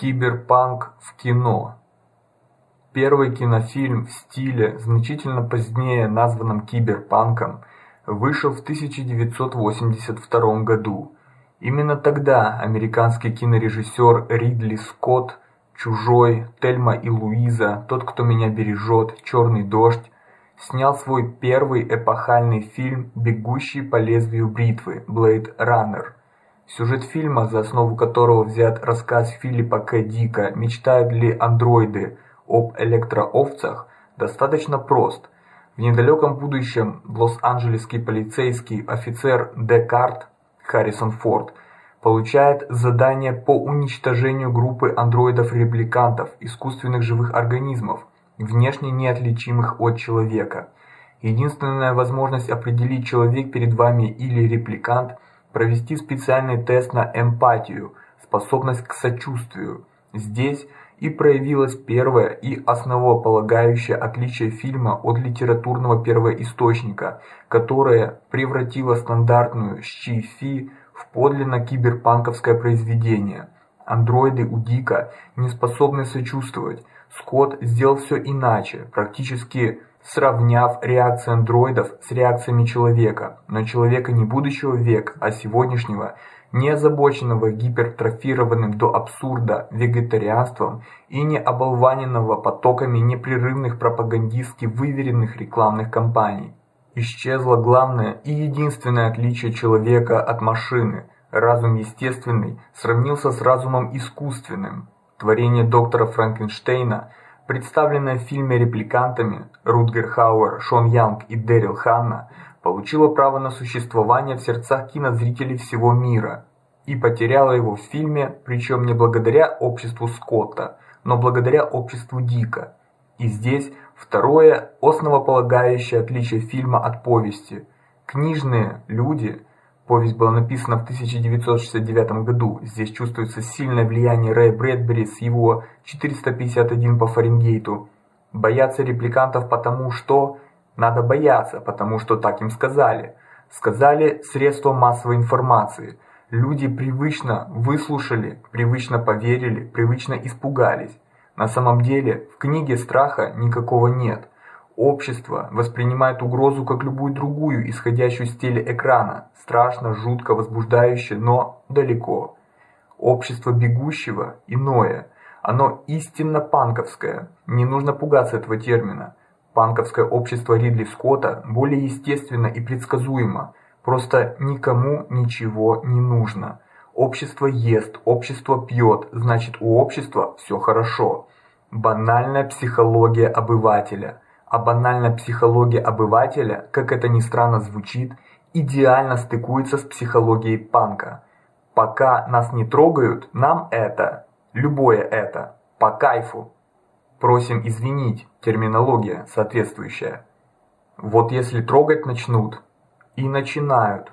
Киберпанк в кино. Первый кинофильм в стиле, значительно позднее названном киберпанком, вышел в 1982 году. Именно тогда американский кинорежиссер Ридли Скотт Чужой, Тельма и Луиза, Тот, кто меня бережет, Черный дождь снял свой первый эпохальный фильм Бегущий по лезвию бритвы Blade Runner. Сюжет фильма, за основу которого взят рассказ Филиппа К. Дика «Мечтают ли андроиды об электроовцах», достаточно прост. В недалеком будущем лос-анджелесский полицейский офицер Декарт Харрисон Форд получает задание по уничтожению группы андроидов-репликантов, искусственных живых организмов, внешне неотличимых от человека. Единственная возможность определить, человек перед вами или репликант – провести специальный тест на эмпатию, способность к сочувствию. Здесь и проявилось первое и основополагающее отличие фильма от литературного первоисточника, которое превратило стандартную щи-фи в подлинно киберпанковское произведение. Андроиды у Дика не способны сочувствовать. Скотт сделал все иначе, практически сравняв реакции андроидов с реакциями человека, но человека не будущего века, а сегодняшнего, не озабоченного гипертрофированным до абсурда вегетарианством и не оболваненного потоками непрерывных пропагандистски выверенных рекламных кампаний. Исчезло главное и единственное отличие человека от машины. Разум естественный сравнился с разумом искусственным. Творение доктора Франкенштейна – представленная в фильме репликантами Рутгер Хауэр, Шон Янг и Дэрил Ханна, получила право на существование в сердцах кинозрителей всего мира и потеряла его в фильме, причем не благодаря обществу Скотта, но благодаря обществу Дика. И здесь второе основополагающее отличие фильма от повести. Книжные люди Повесть была написана в 1969 году. Здесь чувствуется сильное влияние Рэя Брэдбери с его 451 по Фаренгейту. Боятся репликантов потому, что надо бояться, потому что так им сказали. Сказали средства массовой информации. Люди привычно выслушали, привычно поверили, привычно испугались. На самом деле, в книге страха никакого нет. Общество воспринимает угрозу как любую другую, исходящую с телеэкрана, страшно, жутко, возбуждающе, но далеко. Общество бегущего иное. Оно истинно панковское. Не нужно пугаться этого термина. Панковское общество Ридли Скотта более естественно и предсказуемо. Просто никому ничего не нужно. Общество ест, общество пьет, значит у общества все хорошо. Банальная психология обывателя – а банальная психология обывателя, как это ни странно звучит, идеально стыкуется с психологией панка. Пока нас не трогают, нам это, любое это, по кайфу. Просим извинить, терминология соответствующая. Вот если трогать начнут, и начинают.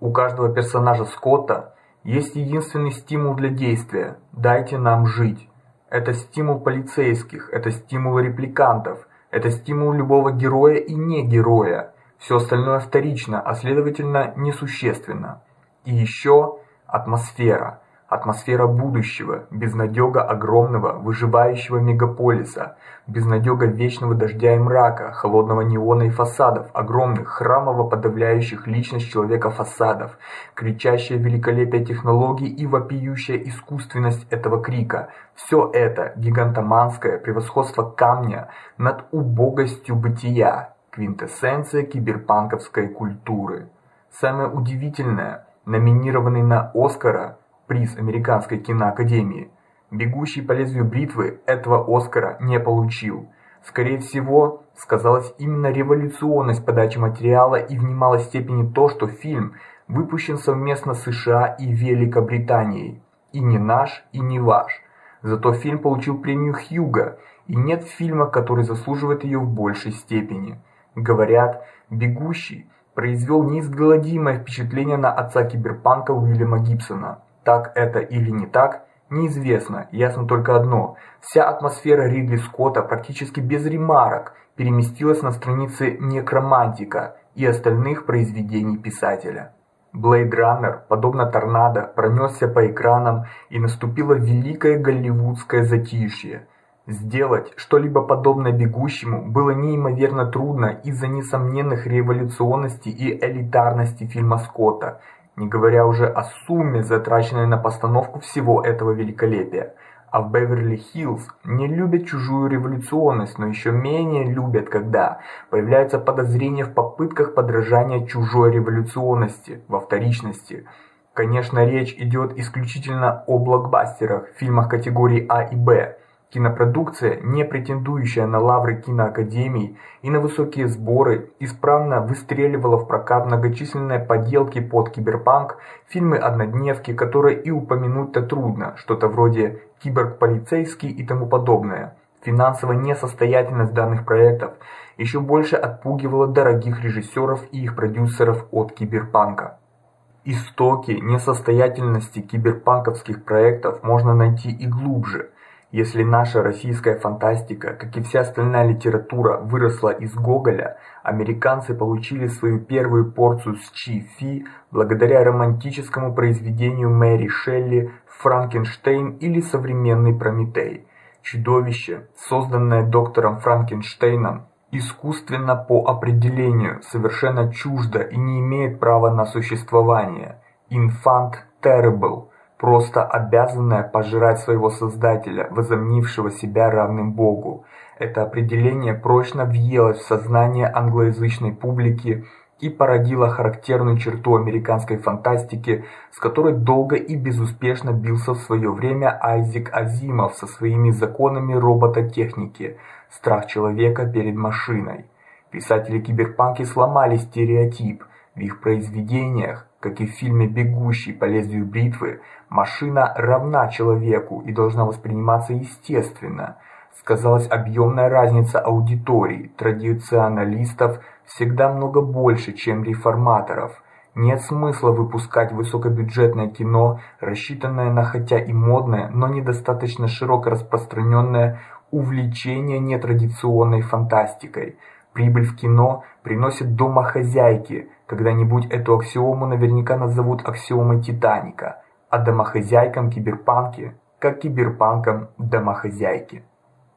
У каждого персонажа Скотта есть единственный стимул для действия дайте нам жить. Это стимул полицейских, это стимул репликантов, это стимул любого героя и не героя. Все остальное вторично, а следовательно несущественно. И еще атмосфера. Атмосфера будущего, безнадега огромного, выживающего мегаполиса, безнадега вечного дождя и мрака, холодного неона и фасадов, огромных, храмово подавляющих личность человека фасадов, кричащее великолепие технологий и вопиющая искусственность этого крика. Все это гигантоманское превосходство камня над убогостью бытия, квинтэссенция киберпанковской культуры. Самое удивительное, номинированный на Оскара приз Американской киноакадемии. Бегущий по лезвию бритвы этого Оскара не получил. Скорее всего, сказалась именно революционность подачи материала и в немалой степени то, что фильм выпущен совместно с США и Великобританией. И не наш, и не ваш. Зато фильм получил премию Хьюга, и нет фильма, который заслуживает ее в большей степени. Говорят, Бегущий произвел неизгладимое впечатление на отца киберпанка Уильяма Гибсона. Так это или не так, неизвестно. Ясно только одно: вся атмосфера Ридли Скотта практически без ремарок переместилась на страницы Некромантика и остальных произведений писателя. Blade Runner, подобно торнадо, пронесся по экранам, и наступило великое голливудское затишье. Сделать что-либо подобное бегущему было неимоверно трудно из-за несомненных революционности и элитарности фильма Скотта, не говоря уже о сумме, затраченной на постановку всего этого великолепия. А в Беверли-Хиллз не любят чужую революционность, но еще менее любят, когда появляются подозрения в попытках подражания чужой революционности во вторичности. Конечно, речь идет исключительно о блокбастерах, фильмах категории А и Б. Кинопродукция, не претендующая на лавры киноакадемий и на высокие сборы, исправно выстреливала в прокат многочисленные поделки под киберпанк, фильмы-однодневки, которые и упомянуть-то трудно, что-то вроде киберполицейский и тому подобное. Финансовая несостоятельность данных проектов еще больше отпугивала дорогих режиссеров и их продюсеров от киберпанка. Истоки несостоятельности киберпанковских проектов можно найти и глубже – если наша российская фантастика, как и вся остальная литература, выросла из Гоголя, американцы получили свою первую порцию скифи благодаря романтическому произведению Мэри Шелли Франкенштейн или современный Прометей. Чудовище, созданное доктором Франкенштейном, искусственно по определению, совершенно чуждо и не имеет права на существование. Infant terrible просто обязанная пожирать своего создателя, возомнившего себя равным Богу. Это определение прочно въелось в сознание англоязычной публики и породило характерную черту американской фантастики, с которой долго и безуспешно бился в свое время Айзек Азимов со своими законами робототехники страх человека перед машиной. Писатели киберпанки сломали стереотип. В их произведениях, как и в фильме Бегущий по лезвию бритвы, Машина равна человеку и должна восприниматься естественно. Сказалась объемная разница аудитории. Традиционалистов всегда много больше, чем реформаторов. Нет смысла выпускать высокобюджетное кино, рассчитанное на хотя и модное, но недостаточно широко распространенное увлечение нетрадиционной фантастикой. Прибыль в кино приносит домохозяйки. Когда-нибудь эту аксиому наверняка назовут аксиомой Титаника а домохозяйкам киберпанки, как киберпанкам домохозяйки.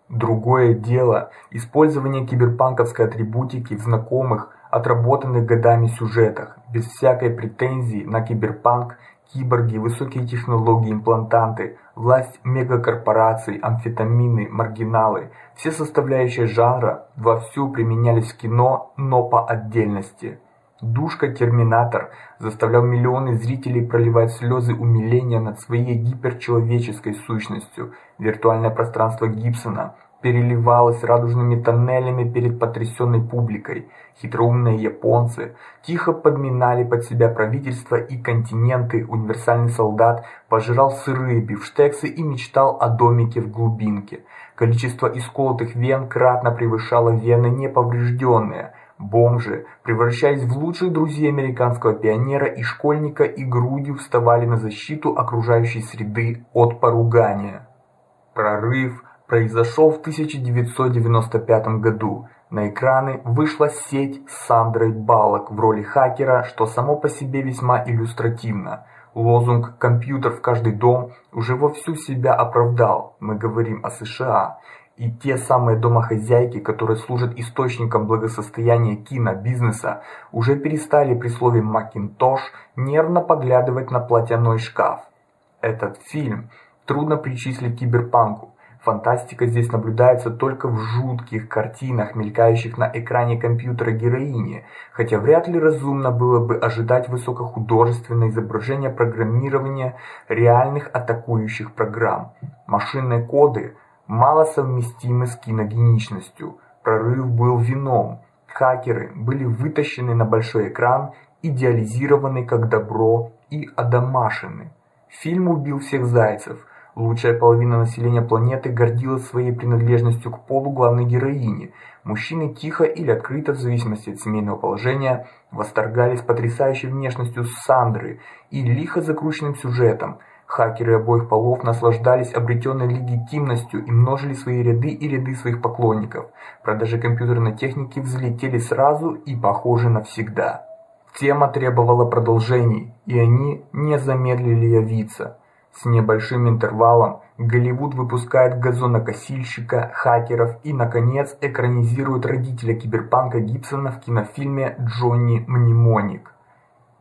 Другое дело использование киберпанковской атрибутики в знакомых, отработанных годами сюжетах, без всякой претензии на киберпанк, киборги, высокие технологии, имплантанты, власть мегакорпораций, амфетамины, маргиналы, все составляющие жанра вовсю применялись в кино, но по отдельности. Душка Терминатор заставлял миллионы зрителей проливать слезы умиления над своей гиперчеловеческой сущностью. Виртуальное пространство Гибсона переливалось радужными тоннелями перед потрясенной публикой. Хитроумные японцы тихо подминали под себя правительства и континенты. Универсальный солдат пожирал сырые бифштексы и мечтал о домике в глубинке. Количество исколотых вен кратно превышало вены неповрежденные. Бомжи, превращаясь в лучших друзей американского пионера и школьника, и грудью вставали на защиту окружающей среды от поругания. Прорыв произошел в 1995 году. На экраны вышла сеть с Сандрой Балок в роли хакера, что само по себе весьма иллюстративно. Лозунг «компьютер в каждый дом» уже вовсю себя оправдал. Мы говорим о США. И те самые домохозяйки, которые служат источником благосостояния кинобизнеса, уже перестали при слове Макинтош нервно поглядывать на платяной шкаф. Этот фильм трудно причислить киберпанку. Фантастика здесь наблюдается только в жутких картинах, мелькающих на экране компьютера героини, хотя вряд ли разумно было бы ожидать высокохудожественное изображение программирования реальных атакующих программ. Машинные коды мало совместимы с киногеничностью. Прорыв был вином. Хакеры были вытащены на большой экран, идеализированы как добро и одомашены. Фильм убил всех зайцев. Лучшая половина населения планеты гордилась своей принадлежностью к полу главной героини. Мужчины тихо или открыто, в зависимости от семейного положения, восторгались потрясающей внешностью Сандры и лихо закрученным сюжетом – Хакеры обоих полов наслаждались обретенной легитимностью и множили свои ряды и ряды своих поклонников. Продажи компьютерной техники взлетели сразу и, похоже, навсегда. Тема требовала продолжений, и они не замедлили явиться. С небольшим интервалом Голливуд выпускает газонокосильщика, хакеров и наконец экранизирует родителя киберпанка Гибсона в кинофильме Джонни Мнемоник.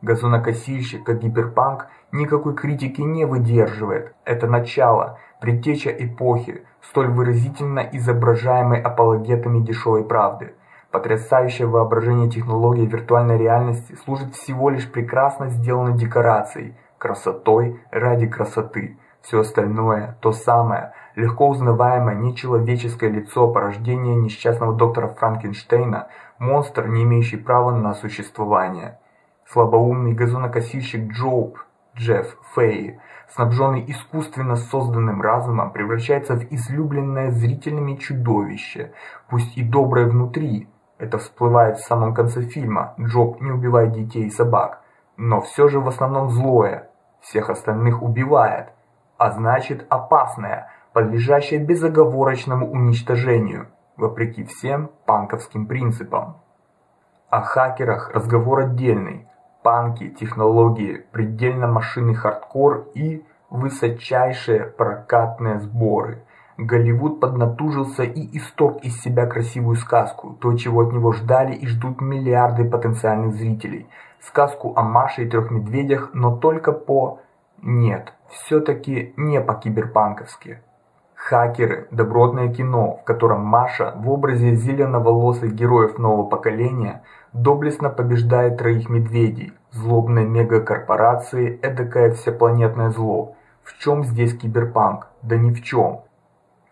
Газонокосильщик как гиперпанк никакой критики не выдерживает. Это начало, предтеча эпохи, столь выразительно изображаемой апологетами дешевой правды. Потрясающее воображение технологии виртуальной реальности служит всего лишь прекрасно сделанной декорацией, красотой ради красоты. Все остальное то самое, легко узнаваемое нечеловеческое лицо порождения несчастного доктора Франкенштейна, монстр, не имеющий права на существование. Слабоумный газонокосильщик Джоуб, Джефф Фэйи, снабженный искусственно созданным разумом, превращается в излюбленное зрителями чудовище, пусть и доброе внутри. Это всплывает в самом конце фильма. Джоуб не убивает детей и собак, но все же в основном злое. Всех остальных убивает, а значит опасное, подлежащее безоговорочному уничтожению, вопреки всем панковским принципам. О хакерах разговор отдельный панки, технологии, предельно машинный хардкор и высочайшие прокатные сборы. Голливуд поднатужился и исторг из себя красивую сказку, то, чего от него ждали и ждут миллиарды потенциальных зрителей. Сказку о Маше и трех медведях, но только по нет, все-таки не по киберпанковски. Хакеры, добротное кино, в котором Маша в образе зеленоволосых героев нового поколения доблестно побеждает троих медведей, злобной мегакорпорации, эдакое всепланетное зло. В чем здесь киберпанк? Да ни в чем.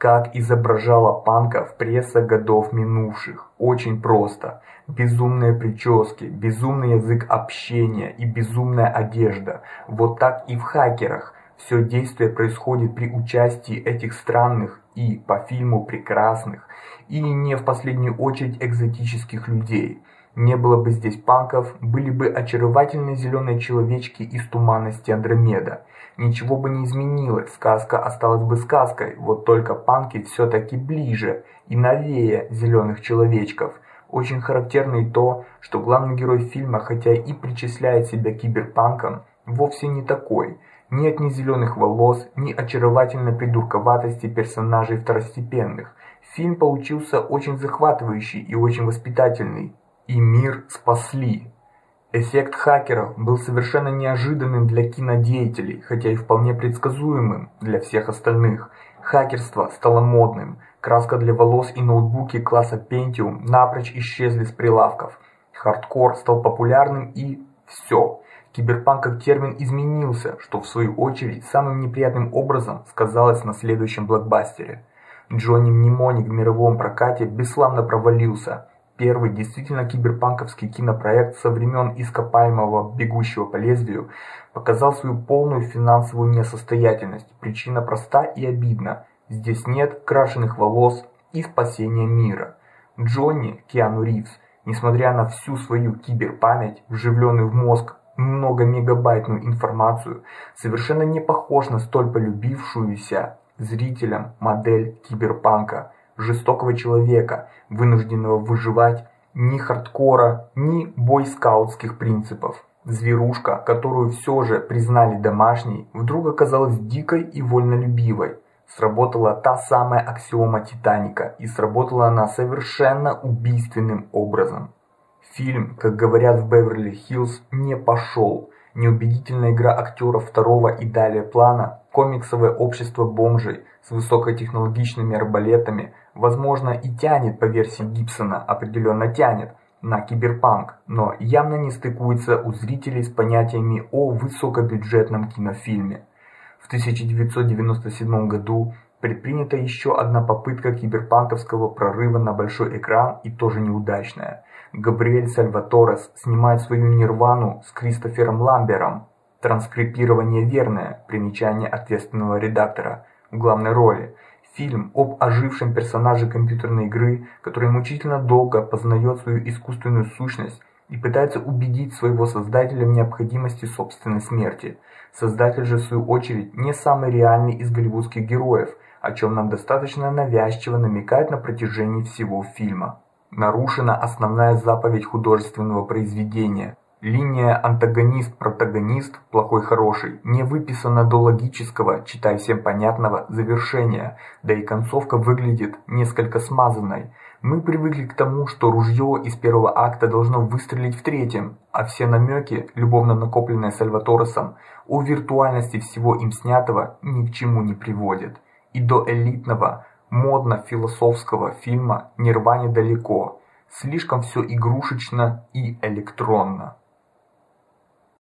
Как изображала панков пресса годов минувших. Очень просто. Безумные прически, безумный язык общения и безумная одежда. Вот так и в хакерах. Все действие происходит при участии этих странных и по фильму прекрасных и не в последнюю очередь экзотических людей. Не было бы здесь панков, были бы очаровательные зеленые человечки из туманности Андромеда. Ничего бы не изменилось, сказка осталась бы сказкой. Вот только панки все таки ближе и новее зеленых человечков. Очень характерно и то, что главный герой фильма, хотя и причисляет себя киберпанком, вовсе не такой. Нет ни зеленых волос, ни очаровательной придурковатости персонажей второстепенных. Фильм получился очень захватывающий и очень воспитательный и мир спасли. Эффект хакеров был совершенно неожиданным для кинодеятелей, хотя и вполне предсказуемым для всех остальных. Хакерство стало модным. Краска для волос и ноутбуки класса Pentium напрочь исчезли с прилавков. Хардкор стал популярным и все. Киберпанк как термин изменился, что в свою очередь самым неприятным образом сказалось на следующем блокбастере. Джонни Мнемоник в мировом прокате бесславно провалился. Первый действительно киберпанковский кинопроект со времен ископаемого «Бегущего по лезвию» показал свою полную финансовую несостоятельность. Причина проста и обидна. Здесь нет крашеных волос и спасения мира. Джонни Киану Ривз, несмотря на всю свою киберпамять, вживленную в мозг многомегабайтную информацию, совершенно не похож на столь полюбившуюся зрителям модель киберпанка жестокого человека, вынужденного выживать ни хардкора, ни бойскаутских принципов. Зверушка, которую все же признали домашней, вдруг оказалась дикой и вольнолюбивой. Сработала та самая аксиома Титаника, и сработала она совершенно убийственным образом. Фильм, как говорят в Беверли-Хиллз, не пошел. Неубедительная игра актеров второго и далее плана, комиксовое общество бомжей с высокотехнологичными арбалетами, возможно, и тянет по версии Гибсона, определенно тянет на киберпанк, но явно не стыкуется у зрителей с понятиями о высокобюджетном кинофильме. В 1997 году предпринята еще одна попытка киберпанковского прорыва на большой экран и тоже неудачная. Габриэль Сальваторес снимает свою Нирвану с Кристофером Ламбером. Транскрипирование верное, примечание ответственного редактора в главной роли. Фильм об ожившем персонаже компьютерной игры, который мучительно долго познает свою искусственную сущность и пытается убедить своего создателя в необходимости собственной смерти. Создатель же в свою очередь не самый реальный из голливудских героев, о чем нам достаточно навязчиво намекает на протяжении всего фильма нарушена основная заповедь художественного произведения Линия антагонист-протагонист, плохой-хороший, не выписана до логического, читай всем понятного, завершения, да и концовка выглядит несколько смазанной. Мы привыкли к тому, что ружье из первого акта должно выстрелить в третьем, а все намеки, любовно накопленные Сальваторесом, о виртуальности всего им снятого ни к чему не приводят. И до элитного, модно-философского фильма Нирване далеко. Слишком все игрушечно и электронно.